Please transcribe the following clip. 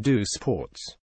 Do sports.